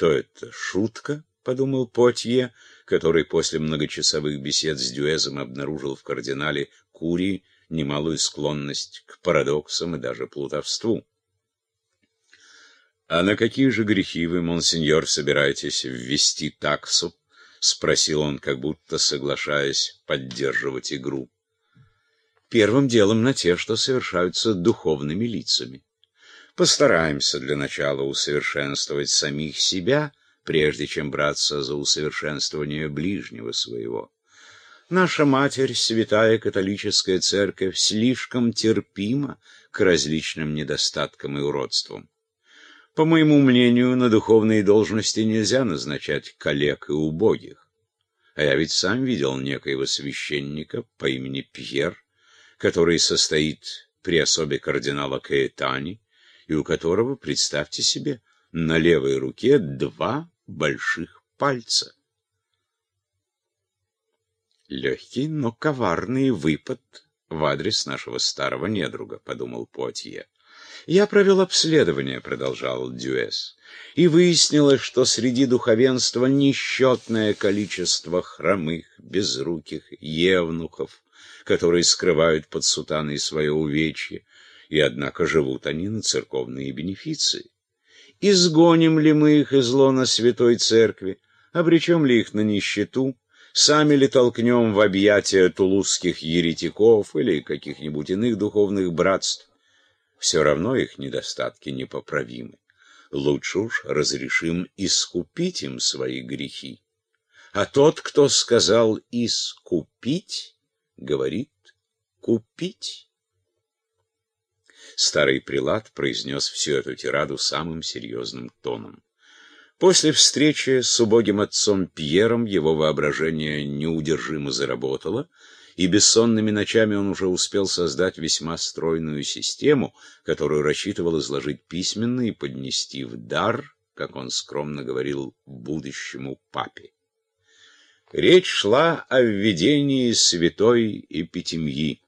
Что это, шутка? — подумал Потье, который после многочасовых бесед с Дюэзом обнаружил в кардинале Курии немалую склонность к парадоксам и даже плутовству. «А на какие же грехи вы, монсеньор, собираетесь ввести таксу?» — спросил он, как будто соглашаясь поддерживать игру. «Первым делом на те, что совершаются духовными лицами. Постараемся для начала усовершенствовать самих себя, прежде чем браться за усовершенствование ближнего своего. Наша Матерь, Святая Католическая Церковь, слишком терпима к различным недостаткам и уродствам. По моему мнению, на духовные должности нельзя назначать коллег и убогих. А я ведь сам видел некоего священника по имени Пьер, который состоит при особе кардинала Каэтани, и у которого, представьте себе, на левой руке два больших пальца. Легкий, но коварный выпад в адрес нашего старого недруга, — подумал Потье. «Я провел обследование», — продолжал Дюэс, «и выяснилось, что среди духовенства несчетное количество хромых, безруких евнухов, которые скрывают под сутаной свое увечье, и однако живут они на церковные бенефиции. Изгоним ли мы их из лона Святой Церкви, обречем ли их на нищету, сами ли толкнем в объятия тулузских еретиков или каких-нибудь иных духовных братств, все равно их недостатки непоправимы. Лучше уж разрешим искупить им свои грехи. А тот, кто сказал «искупить», говорит «купить». Старый прилад произнес всю эту тираду самым серьезным тоном. После встречи с убогим отцом Пьером его воображение неудержимо заработало, и бессонными ночами он уже успел создать весьма стройную систему, которую рассчитывал изложить письменно и поднести в дар, как он скромно говорил, будущему папе. Речь шла о введении святой эпитемьи.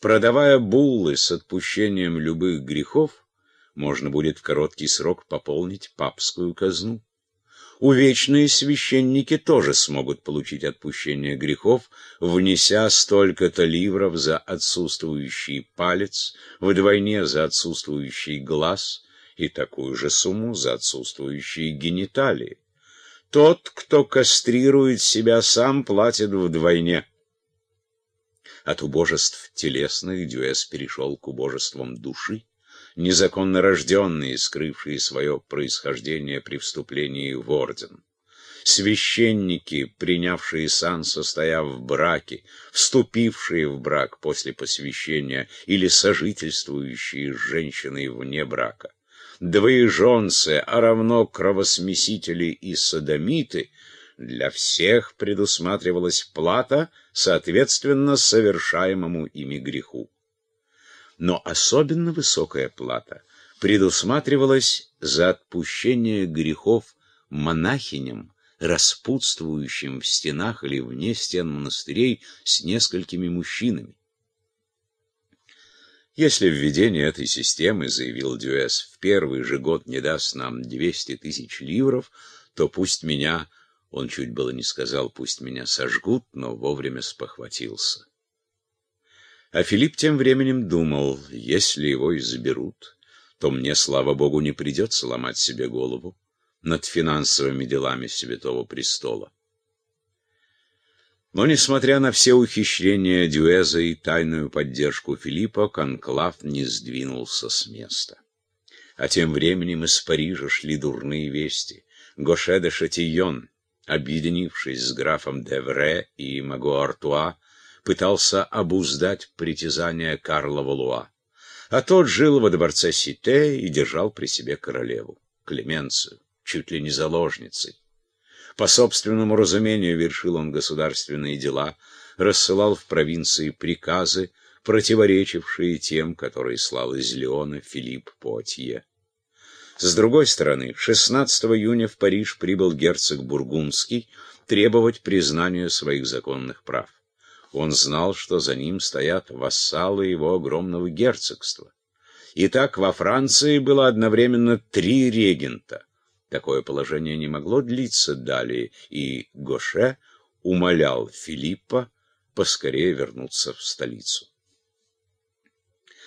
Продавая буллы с отпущением любых грехов, можно будет в короткий срок пополнить папскую казну. Увечные священники тоже смогут получить отпущение грехов, внеся столько-то ливров за отсутствующий палец, вдвойне за отсутствующий глаз и такую же сумму за отсутствующие гениталии. Тот, кто кастрирует себя сам, платит вдвойне. От убожеств телесных Дюэс перешел к убожествам души незаконно рожденные, скрывшие свое происхождение при вступлении в орден. Священники, принявшие сан, состояв в браке, вступившие в брак после посвящения или сожительствующие с женщиной вне брака. Двоеженцы, а равно кровосмесители и садомиты, для всех предусматривалась плата, соответственно, совершаемому ими греху но особенно высокая плата предусматривалась за отпущение грехов монахиням, распутствующим в стенах или вне стен монастырей с несколькими мужчинами. Если введение этой системы, заявил Дюэс, в первый же год не даст нам 200 тысяч ливров, то пусть меня, он чуть было не сказал, пусть меня сожгут, но вовремя спохватился. А Филипп тем временем думал, если его изберут, то мне, слава богу, не придется ломать себе голову над финансовыми делами Святого Престола. Но, несмотря на все ухищрения Дюэза и тайную поддержку Филиппа, Конклав не сдвинулся с места. А тем временем из Парижа шли дурные вести. Гоше де Шатийон, объединившись с графом Девре и Маго-Артуа, пытался обуздать притязания Карла Валуа. А тот жил во дворце Сите и держал при себе королеву, Клеменцию, чуть ли не заложницей. По собственному разумению вершил он государственные дела, рассылал в провинции приказы, противоречившие тем, которые слал из Леона Филипп Потье. С другой стороны, 16 июня в Париж прибыл герцог Бургундский требовать признания своих законных прав. Он знал, что за ним стоят вассалы его огромного герцогства. Итак, во Франции было одновременно три регента. Такое положение не могло длиться далее, и Гоше умолял Филиппа поскорее вернуться в столицу.